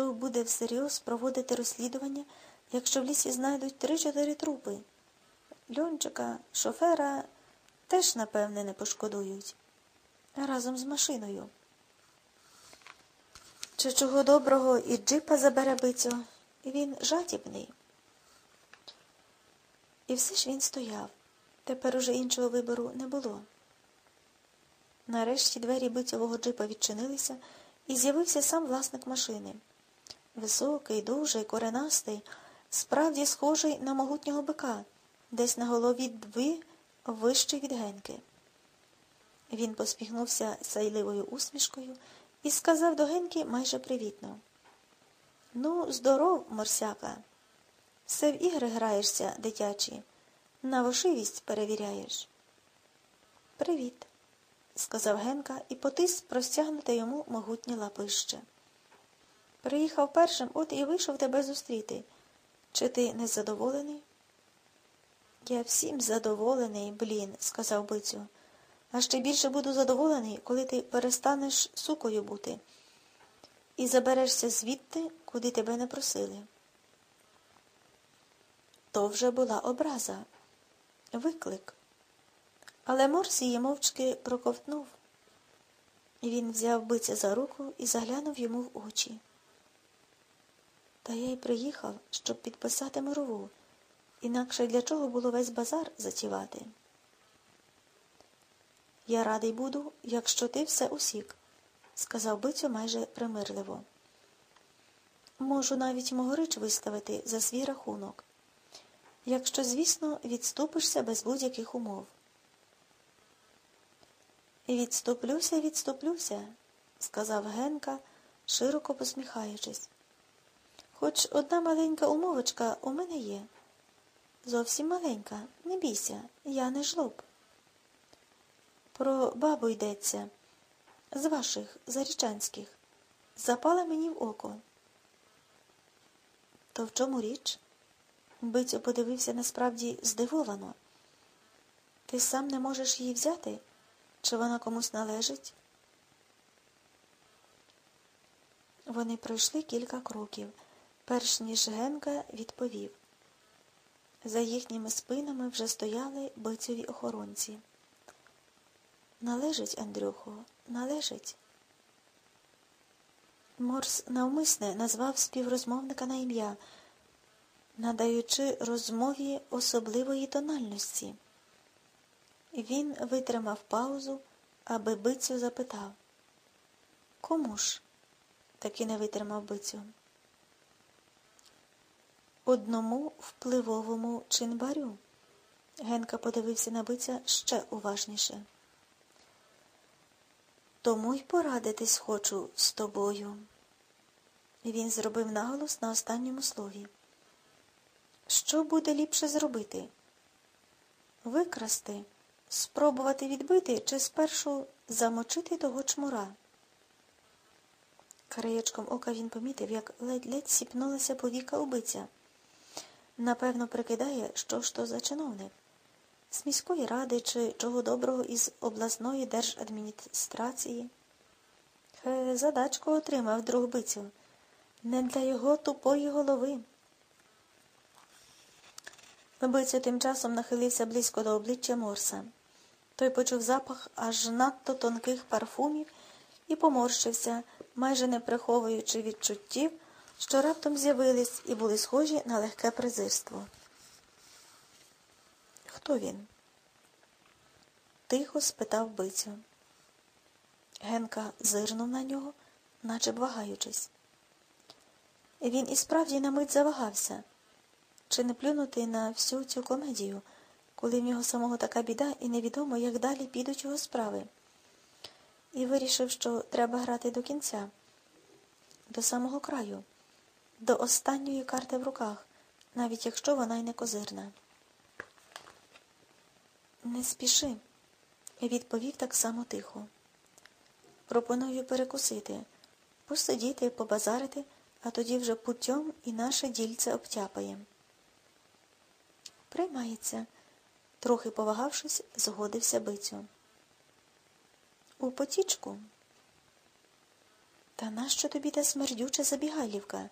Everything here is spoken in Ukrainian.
хто буде всерйоз проводити розслідування, якщо в лісі знайдуть три-чотири трупи. Льончика, шофера теж, напевне, не пошкодують. Разом з машиною. Чи чого доброго і джипа забере бицю? Він жадібний. І все ж він стояв. Тепер уже іншого вибору не було. Нарешті двері бицьового джипа відчинилися, і з'явився сам власник машини. Високий, дужий, коренастий, справді схожий на могутнього бика, десь на голові дви вищий від генки. Він посміхнувся сайливою усмішкою і сказав до Генки майже привітно. Ну, здоров, морсяка. Все в ігри граєшся, дитячі, на вошивість перевіряєш. Привіт, сказав Генка і потис простягнуте йому могутнє лапище. Приїхав першим, от і вийшов тебе зустріти. Чи ти не задоволений? Я всім задоволений, блін, сказав бицю. А ще більше буду задоволений, коли ти перестанеш сукою бути і заберешся звідти, куди тебе не просили. То вже була образа, виклик. Але Морс її мовчки проковтнув. Він взяв биця за руку і заглянув йому в очі. Та я й приїхав, щоб підписати мирову, інакше для чого було весь базар затівати. Я радий буду, якщо ти все усік, сказав бицю майже примирливо. Можу навіть могорич виставити за свій рахунок, якщо, звісно, відступишся без будь-яких умов. Відступлюся, відступлюся, сказав Генка, широко посміхаючись. Хоч одна маленька умовочка у мене є. Зовсім маленька, не бійся, я не жлоб. Про бабу йдеться, з ваших зарічанських. Запала мені в око. То в чому річ? Бицьо подивився насправді здивовано. Ти сам не можеш її взяти? Чи вона комусь належить? Вони пройшли кілька кроків, перш ніж Генка відповів. За їхніми спинами вже стояли бицьові охоронці. Належить, Андрюхо, належить. Морс навмисне назвав співрозмовника на ім'я, надаючи розмові особливої тональності. Він витримав паузу, аби бицю запитав. Кому ж? таки не витримав бицю. Одному впливовому чинбарю. Генка подивився на биця ще уважніше. Тому й порадитись хочу з тобою. Він зробив наголос на останньому слові. Що буде ліпше зробити? Викрасти, спробувати відбити чи спершу замочити того чмура. Краєчком ока він помітив, як ледь-ледь сіпнулася повіка убиця. Напевно, прикидає, що ж то за чиновник з міської ради чи чого доброго із обласної держадміністрації. Хе, задачку отримав друг бицю. Не для його тупої голови. Бицю тим часом нахилився близько до обличчя Морса. Той почув запах аж надто тонких парфумів і поморщився, майже не приховуючи відчуттів, що раптом з'явились і були схожі на легке презирство. Хто він? Тихо спитав бицю. Генка зирнув на нього, наче б вагаючись. Він і справді на мить завагався, чи не плюнути на всю цю комедію, коли в нього самого така біда і невідомо, як далі підуть його справи. І вирішив, що треба грати до кінця, до самого краю, до останньої карти в руках, навіть якщо вона й не козирна. Не спіши, відповів так само тихо. Пропоную перекусити, посидіти, побазарити, а тоді вже путьом і наше дільце обтяпаєм. Приймається, трохи повагавшись, згодився бицю. У потічку. Та нащо тобі та смердюча забігайлівка?